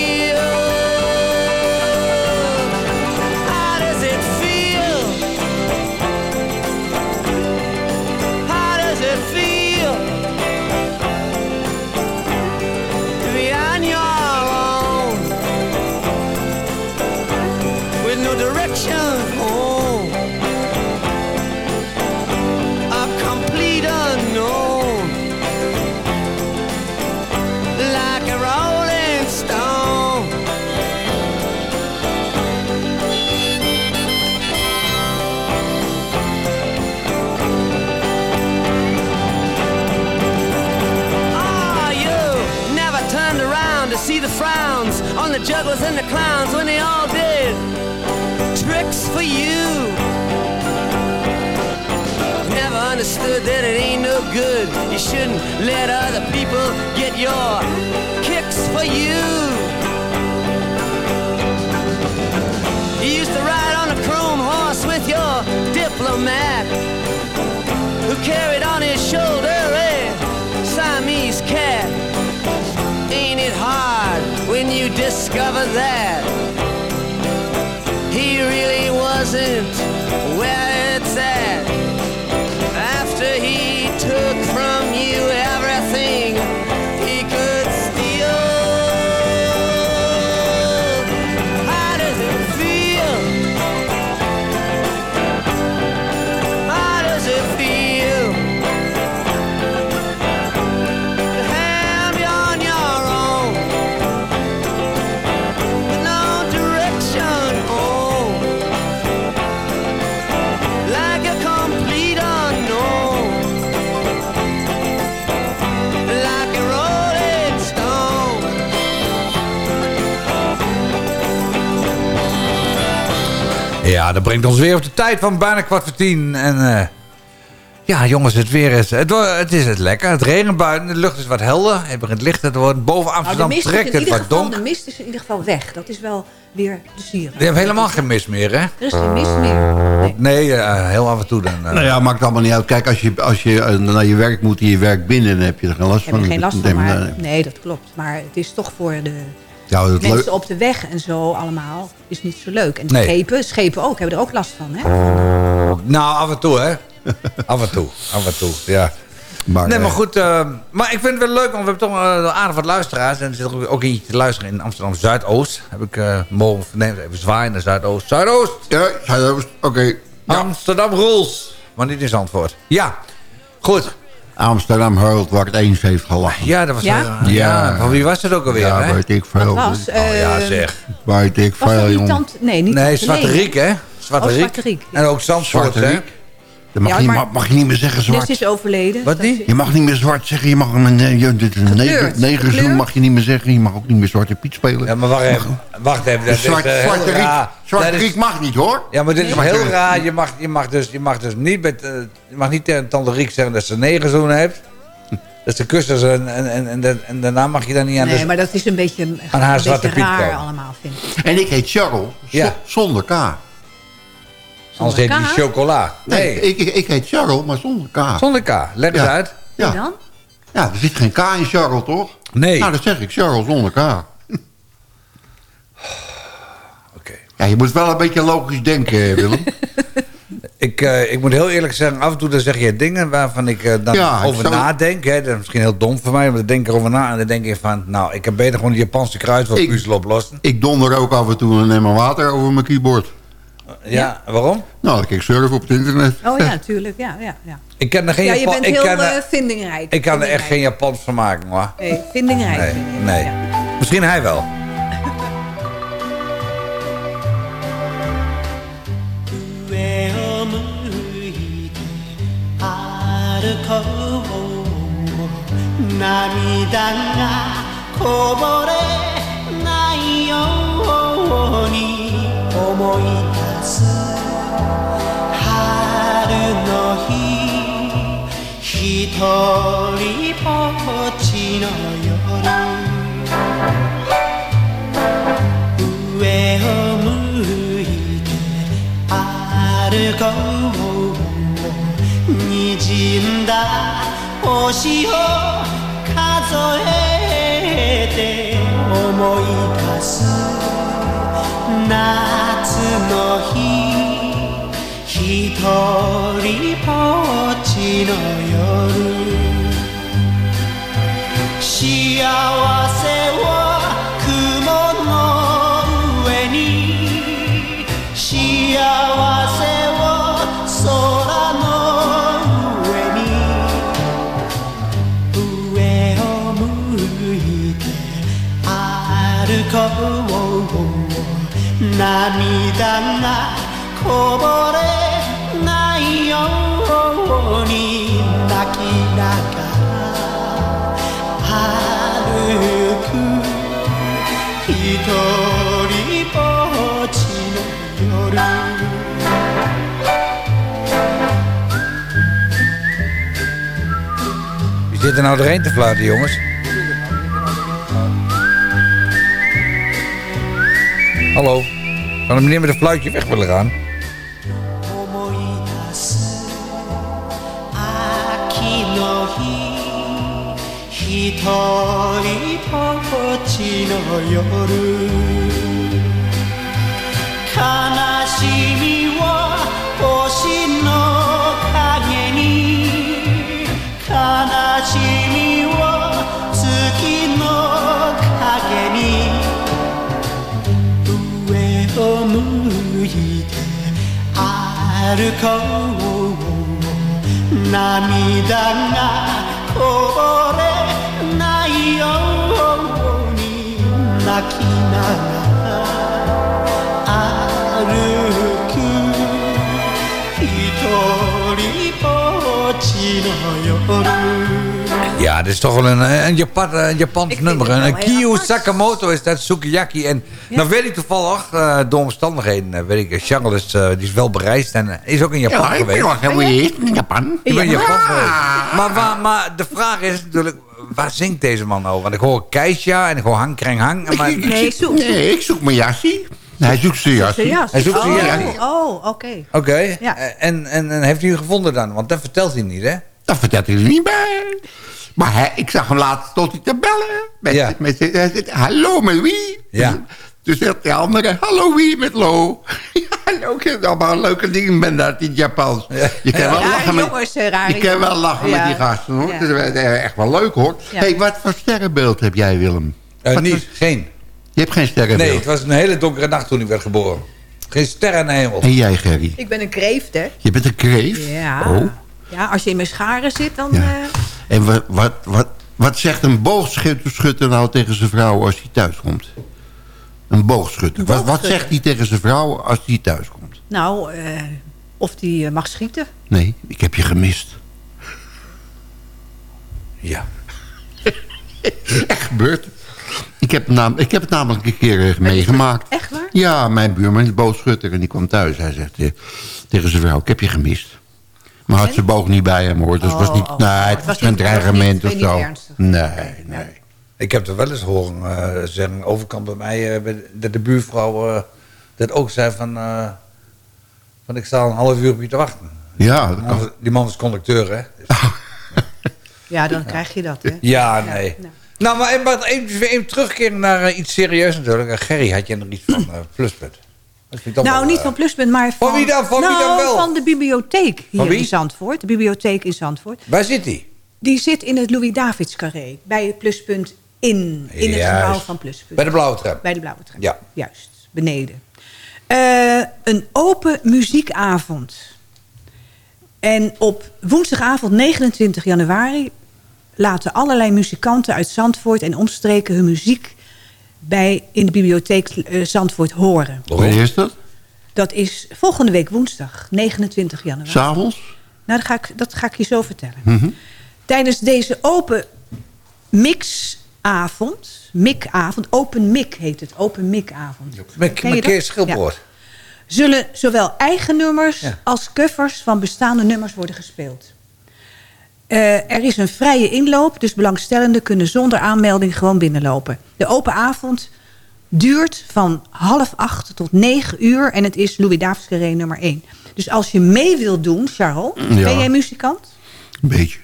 Ja, dat brengt ons weer op de tijd van bijna kwart voor tien. En eh, ja, jongens, het weer is... Het, is het lekker. Het regent buiten. De lucht is wat helder. Het begint lichter te worden. Boven Nou, Amsterdam mist is trekt het wat donker. de mist is in ieder geval weg. Dat is wel weer plezier. Je hebt helemaal geen mis meer, hè? Er is geen mist meer. Nee, eh, heel af en toe dan. eh. Nou ja, maakt allemaal niet uit. Kijk, als je, als je naar je werk moet en je werk binnen... dan heb je er geen last Ik heb van. er geen last van, maar nee, dat klopt. Maar het is toch voor de Ja, het mensen leuk- op de weg en zo allemaal is niet zo leuk. En Nee. schepen, schepen ook, hebben er ook last van, hè? Nou, af en toe, hè? af en toe, af en toe, ja. Maar, nee, eh, maar goed. eh, maar ik vind het wel leuk, want we hebben toch uh, aardig wat luisteraars. En er zit ook- ook eentje te luisteren in Amsterdam Zuidoost. Heb ik eh mogen vernemen. Even zwaaien naar Zuidoost. Zuidoost! Ja, Zuidoost, oké. Amsterdam Rules. Maar niet in antwoord. Ja, goed. Amsterdam Herald, waar het eens heeft gelachen. Ja, dat was Ja? ja. Van wie was het ook alweer, Ja, hè? weet ik veel. Dat was, Oh ja, eh, zeg. Weet ik Was veel, niet jongen. tante... Nee, niet Nee, Zwarte. Riek, hè? Zwarte Oh, Riek. Zwarte Riek. En ook Zandvoort, Zwarte hè? Dat mag, Ja, je, maar- mag, mag je niet meer zeggen zwart. Dus is overleden. Wat Dat niet? is- Je mag niet meer zwart zeggen. Je mag een, eh, is een neger, negerzoen mag je niet meer zeggen. Je mag ook niet meer Zwarte Piet spelen. Ja, maar wacht even. Wacht even. Dat is, Zwart, eh, heel Zwarte Riek, raar. Zwarte Dat is- Riek mag niet hoor. Ja, maar dit is heel raar. Je mag, je mag, dus, je mag dus niet met, eh, je mag niet tegen Tante Riek zeggen dat ze een negerzoen heeft. Dat ze kussen ze en, en, en, en, da- en daarna mag je dan niet aan Nee, maar dat is een beetje, een Aan haar Zwarte beetje Piet raar komen. allemaal, vind ik. En ik heet Charles Ja. zonder K. Anders heet die K? chocola. Nee, Nee, Ik, ik, ik heet Charles, maar zonder K. zonder K. Leg eens Ja. uit. Ja. dan? ja, er zit geen K in Charles, toch? Nee. Nou, dat zeg ik, Charles zonder K. Oké. Ja, je moet wel een beetje logisch denken, Willem. Ik, eh, ik moet heel eerlijk zeggen, af en toe dan zeg je dingen waarvan ik eh, dan Ja, over zou- nadenk. Hè. Dat is misschien heel dom voor mij, maar dan denk ik erover na. En dan denk ik van, nou, ik heb beter gewoon een Japanse kruiswoordpuzzel oplossen. ik donder ook af en toe een emmer water over mijn keyboard. Ja, waarom? Nou, ik surfen op het internet. Oh ja, natuurlijk. Ja, ja, ja. Ik ken er geen ja je Japan- bent ik heel ken er- eh, vindingrijk. Ik kan er echt geen Japans van maken, hoor. Nee, vindingrijk. Nee, nee. Ja. Misschien hij wel. ひとりぼっちの夜上を向いて歩こうにじんだ星を数えて思い出す夏の日一人ぼっちの夜。幸せ涙がこぼれないように泣きながら歩く一人ぼっちの夜 Wie zit er nou doorheen te fluiten, jongens? Hallo? Kan de meneer met een fluitje weg willen gaan? 思歩こう涙がこぼれないように泣きながら歩く一人ぼっちの夜 Ja, dit is toch wel een, eh, een, Japan, een Japans nummer. Een heel Kiyo apart. Sakamoto is dat, Sukiyaki. En nou weet ik toevallig, eh, door omstandigheden, eh, weet ik, Charles is, eh, die is wel bereisd en eh, is ook in Japan Ja, ik geweest. ben geweest in Japan. Ik ben in Japan Ja. geweest. Maar, maar de vraag is natuurlijk, waar zingt deze man over? Want ik hoor Keisha en ik hoor Hang Kreng Hang. Maar, Nee, zoek. Nee, ik zoek mijn jassie. Hij zoekt zijn jas. Hij zoekt zijn oh. Oh, oké. Oké, Ja. eh, en, en, en heeft u hem gevonden dan? Want dat vertelt hij niet, hè? Dat vertelt hij niet bij. Maar hij, ik zag hem laatst tot hij te bellen. Met, Ja. met, hij zegt, hallo met wie? Ja. Toen zegt de andere, hallo wie met Lo. ja, heb allemaal leuke dingen ben dat in het Japans. Je kan wel lachen met, jongens, eh, je kan wel lachen Ja. met die gasten hoor. Ja. Het is echt wel leuk hoor. Ja. hey, wat voor sterrenbeeld heb jij Willem? Eh, Wat niet, geen. Je hebt geen sterrenbeeld. Nee, het was een hele donkere nacht toen ik werd geboren. Geen sterren de hemel. En jij Gerry? Ik ben een kreeft, hè? Je bent een kreeft? Ja. Oh. Ja, als je in mijn scharen zit, dan... Ja. eh, En wat, wat, wat, wat zegt een boogschutter nou tegen zijn vrouw als hij thuis komt? Een boogschutter. Wat, wat zegt hij tegen zijn vrouw als hij thuis komt? nou, eh, of die eh, mag schieten. Nee, ik heb je gemist. Ja. Echt gebeurd. Ik heb, nam, ik heb het namelijk een keer eh, meegemaakt. Echt waar? Ja, mijn buurman is boogschutter en die kwam thuis. Hij zegt eh, tegen zijn vrouw, ik heb je gemist. Maar had zijn boog niet bij hem hoor. Dus het was Oh, niet, oh, nee, het het was geen was dreigement of zo. Nee, nee. Ik heb er wel eens horen eh, zeggen, overkant bij mij, eh, bij- dat de buurvrouw eh, dat ook zei van, eh, van ik sta een half uur op je te wachten. Ja, Die kan. man, die man is conducteur, hè? Dus- Ja, dan krijg je dat, hè? ja, nee. nou. Nou, maar even, maar even, terugkeren naar eh, iets serieus natuurlijk. Eh, Gerry, had je nog iets van eh, Pluspunt? Nou, wel, niet eh, van Pluspunt, maar van... Van wie dan? Van wie nou, dan wel? van de bibliotheek hier in Zandvoort. De bibliotheek in Zandvoort. Waar zit die? Die zit in het Louis-Davids carré. Bij het Pluspunt in. In het gebouw van Pluspunt. Bij de blauwe tram. Bij de blauwe tram. Ja. Juist, beneden. Eh, een open muziekavond. En op woensdagavond 29 januari laten allerlei muzikanten uit Zandvoort en omstreken hun muziek bij, in de bibliotheek eh, Zandvoort horen. Wanneer is dat? Dat is volgende week woensdag, 29 januari. S'avonds? Nou, dat ga, ik, dat ga ik je zo vertellen. Mhm. Tijdens deze open mixavond, mikavond, open mik heet het, open mikavond. Met? Kees Schilbrood. Ja. Zullen zowel eigen nummers Ja. als covers van bestaande nummers worden gespeeld. Eh, er is een vrije inloop, dus belangstellenden kunnen zonder aanmelding gewoon binnenlopen. De open avond duurt van half acht tot negen uur en het is Louis Davids Carré nummer één. Dus als je mee wilt doen, Charles, Ja. ben jij muzikant? Een beetje.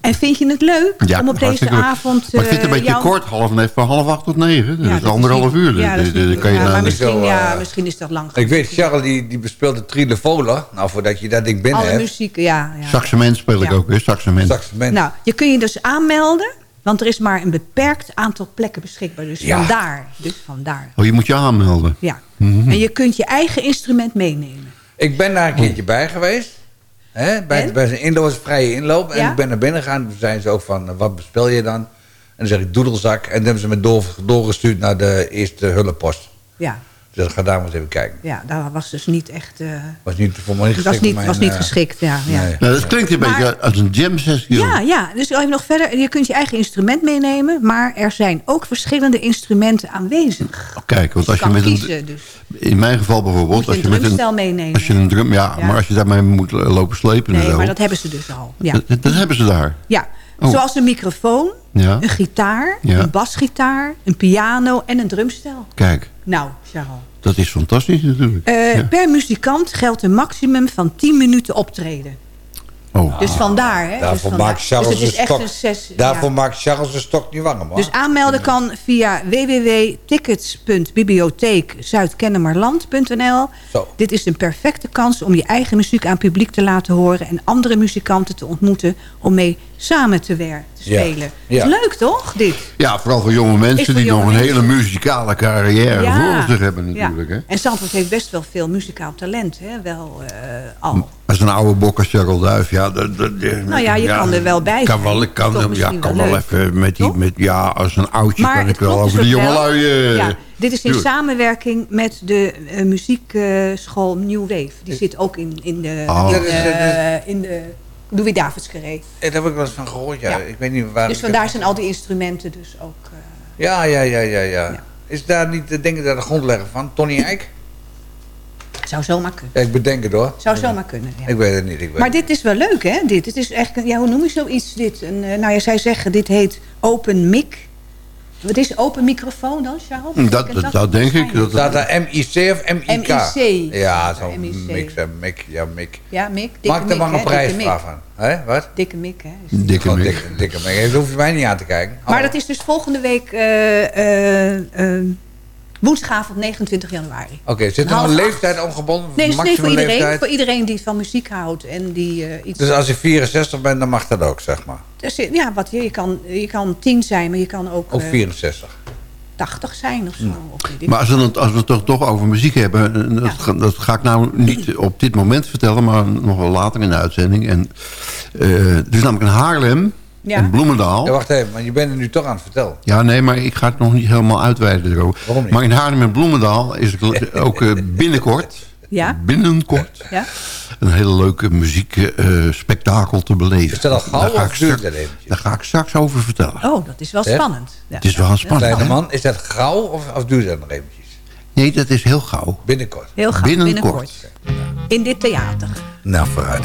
En vind je het leuk Ja, om op deze avond... Maar ik vind het een eh, beetje jouw- kort, half, nee, van half acht tot negen. Dat Ja, dat anderhalf uur. Ja, kan je maar misschien, Zo, ja, eh, misschien is dat lang. Ik weet, Charles die, die bespeelde Trilevola. Nou, voordat je dat ding binnen Alle hebt. muziek, ja. ja. Saxement speel ik Ja. ook, hè? Saxement. Saxement. Nou, je kun je dus aanmelden, want er is maar een beperkt aantal plekken beschikbaar. Dus Ja. vandaar. Dus vandaar. Oh, je moet je aanmelden. Ja. Mhm. En je kunt je eigen instrument meenemen. Ik ben daar een keertje bij geweest. Hè, bij, En? bij zijn inloop, vrije inloop. En Ja? ik ben naar binnen gegaan. Toen zeiden ze ook van, wat bespeel je dan? En dan zeg ik doedelzak. En dan hebben ze me door, doorgestuurd naar de eerste hulppost. Ja, Dus ik ga daar maar eens even kijken. ja dat was dus niet echt... eh Was niet voor mij geschikt. was niet, was niet eh, geschikt, ja. ja. nee. Nou, dat klinkt een Maar- beetje als een jam sessie. Ja, ja, dus even nog verder. Je kunt je eigen instrument meenemen, maar er zijn ook verschillende instrumenten aanwezig. Kijk, want als Je met een... kiezen, dus. In mijn geval bijvoorbeeld... Moet je als een je met een, meenemen. Als je een drum... Ja, Ja. maar als je daarmee moet lopen slepen en Nee, zo... maar dat hebben ze dus al. Ja, dat, dat hebben ze daar. ja. Oh. zoals een microfoon, Ja. een gitaar, Ja. een basgitaar, een piano en een drumstel. Kijk, Nou, Charles. dat is fantastisch natuurlijk. Eh, Ja. Per muzikant geldt een maximum van 10 minuten optreden. Oh. Dus vandaar. Hè? Daarvoor dus maakt Charles dus het is de echt stok. een zes, Daarvoor ja. maakt Charles de stok niet warm hoor. Dus aanmelden kan via www.tickets.bibliotheekzuidkennemerland.nl. Zo. Dit is een perfecte kans om je eigen muziek aan het publiek te laten horen... en andere muzikanten te ontmoeten om mee samen te, te spelen. Ja. Is leuk toch, dit? Ja, vooral voor jonge mensen voor die nog een hele muzikale carrière Ja. voor zich hebben natuurlijk. Ja. Hè? En Zandvoort heeft best wel veel muzikaal talent, hè? Wel eh, al. Als een oude bok als Cheryl Duif, ja. Dat, dat, Nou ja, je kan er wel bij Kan zijn. wel, ik kan, Toch ja, kan wel even met die, met, ja, als een oudje Maar kan het ik wel over dus de wel. jongelui... eh, ja, dit is in samenwerking met de eh, muziekschool New Wave. Die zit ook in, in de, Oh. in, Dat is, in de Louis Davids Carré. Eh, Daar heb ik wel eens van gehoord, ja. Ja. Ik weet niet waar... Dus vandaar zijn al die instrumenten dus ook... eh, Ja, ja, ja, ja, ja. Is daar niet, eh, denk ik, daar de grondlegger van? Tony Eijk? zou zomaar kunnen. Ja, ik bedenk het hoor. Zou zomaar kunnen, ja. Ik weet het niet. Ik weet Maar dit is wel leuk, hè? Dit. Het is echt, ja, hoe noem je zoiets? Dit? Een, eh, nou ja, zij zeggen, dit heet open mic. Wat is open microfoon dan, Charles? Dat, dat, dat denk ik. Dat, Staat daar MIC of MIK? MIC. Ja, zo'n MIC. mix en mik. Ja, mik. Ja. Dikke Maak er maar een prijs van. Hè? Wat? Dikke Mick, hè? Dikke Gewoon mik. Dikke, dikke mik. Daar hoef je mij niet aan te kijken. Maar dat is dus volgende week eh, eh, eh, woensdagavond 29 januari. Oké, zit er een leeftijd ongebonden? Nee, dus nee voor iedereen. leeftijd? Voor iedereen die van muziek houdt en die eh, iets... Dus als je 64 bent, dan mag dat ook, zeg maar. Dus, ja, wat, je, je, kan, je kan 10 zijn, maar je kan ook, Ook eh, 64. 80 zijn of zo. Of Maar als we, het, als we het toch, toch over muziek hebben... en Dat, ga, dat ga ik nou niet op dit moment vertellen... maar nog wel later in de uitzending. En, eh, er is namelijk in Haarlem, Ja. in Bloemendaal... Ja, wacht even, want je bent er nu toch aan het vertellen. Ja, nee, maar ik ga het nog niet helemaal uitweiden erover. Waarom niet? Maar in Haarlem en Bloemendaal is het ook eh, binnenkort... Ja? Binnenkort Ja? een hele leuke muziekspektakel te beleven. Is dat al gauw Daar ga of ik duurt straks- dat eventjes? Daar ga ik straks over vertellen. Oh, dat is wel spannend. Ja. Het is wel spannend. Kleine man, is dat gauw of, of duurt dat nog eventjes? Nee, dat is heel gauw. Binnenkort. Heel graag, Binnenkort. binnenkort. In dit theater. Nou, vooruit.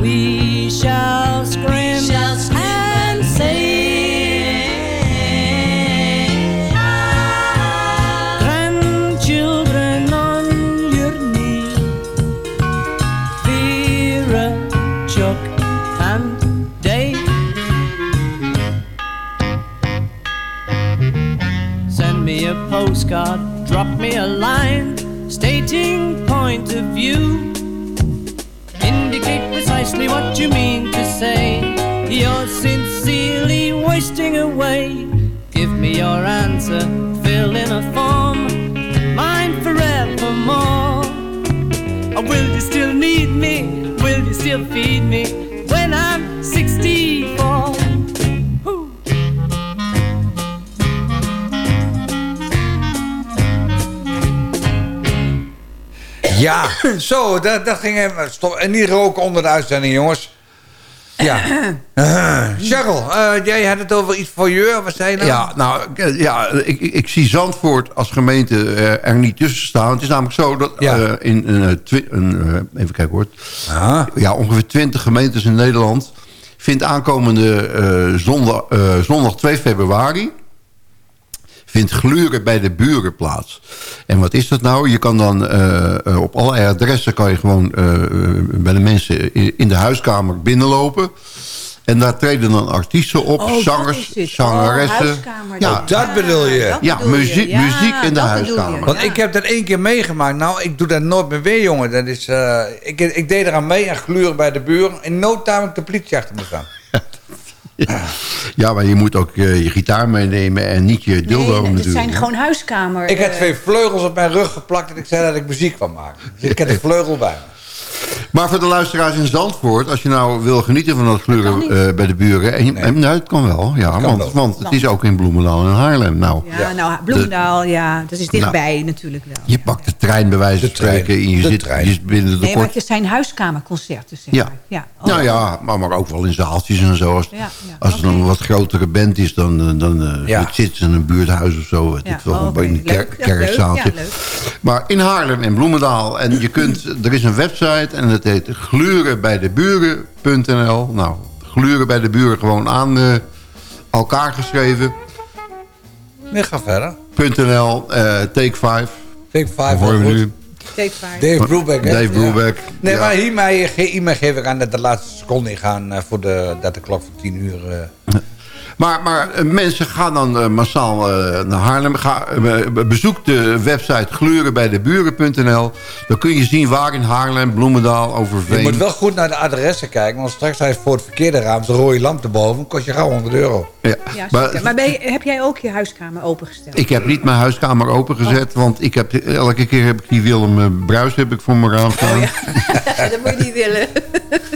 We shall scream, and say, grandchildren on your knee, Vera, Chuck, and Dave. Send me a postcard, drop me a line, stating point of view. Away. Give me your answer, fill in a form, mine forevermore. Or will you still need me? Will you still feed me when I'm 64? Woo. Ja, zo, dat, dat ging even. Stop. En niet roken onder de uitzending, jongens. Ja. Eh, Cheryl, eh, jij had het over iets voor je. Wat zei je nou? Ja, nou, eh, ja, ik, ik, zie Zandvoort als gemeente er niet tussen staan. Het is namelijk zo dat Ja. in een, even kijken hoor, ja, ongeveer 20 gemeentes in Nederland vindt aankomende zondag, zondag 2 februari vindt gluren bij de buren plaats. En wat is dat nou? Je kan dan eh, eh, op allerlei adressen kan je gewoon eh, bij de mensen in de huiskamer binnenlopen. En daar treden dan artiesten op, Oh, zangers, zangeressen. Oh, huiskamer, ja, Oh, dat bedoel je? dat ja, bedoel je. muziek, Ja, muziek in de huiskamer. Want ik heb dat één keer meegemaakt. Nou, ik doe dat nooit meer weer, jongen. Dat is, eh, ik, ik deed eraan mee en gluren bij de buren. In no time heb ik de politie achter me staan. Ja, maar je moet ook eh, je gitaar meenemen en niet je dildo Nee, het natuurlijk. zijn gewoon huiskamer. Ik had eh, twee vleugels op mijn rug geplakt en ik zei dat ik muziek kwam maken. Dus ik heb de vleugel bij me. Maar voor de luisteraars in Zandvoort, als je nou wil genieten van dat gluren eh, bij de buren. En, je- en, nou, het kan wel, ja, want, wel. want het is ook in Bloemendaal en Haarlem. Nou, Ja, nou, Bloemendaal, ja, dat is dichtbij natuurlijk wel. je pakt de trein bij wijze van spreken en je De zit, trein. je zit binnen de Nee, maar kort. het zijn huiskamerconcerten, zeg Ja. maar. Ja. Oh. Nou ja, maar, maar ook wel in zaaltjes en zo. Als, Ja, ja, als het oké. een wat grotere band is, dan, eh, dan Ja. zit ze in een buurthuis of zo. Het Ja, is wel oh, een kerkzaaltje. Ja, leuk. Maar in Haarlem en Bloemendaal. En je kunt, er is een website en het heet glurenbijdeburen.nl. Nou, gluren bij de buren gewoon aan eh, elkaar geschreven. Nee, ga verder. .nl, eh, take 5. Take 5 Hoor nu? Take five. Dave Brubeck, hè? Dave Brubeck, Nee, ja. maar hiermee, ge- hiermee geef ik aan dat de laatste seconde ingaan eh, voor de, dat de klok van 10 uur... Maar, maar eh, mensen gaan dan eh, massaal eh, naar Haarlem. Ga, bezoek de website glurenbijdeburen.nl. Dan kun je zien waar in Haarlem, Bloemendaal, Je Overveen... moet wel goed naar de adressen kijken, want straks hij voor het verkeerde raam de rode lamp erboven, kost je gauw 100 euro. Ja. Ja, maar. Maar ben je- heb jij ook je huiskamer opengesteld? ik heb niet mijn huiskamer opengezet, want ik heb, elke keer heb ik die Willem Bruis heb ik voor mijn raam staan. dat moet je niet willen.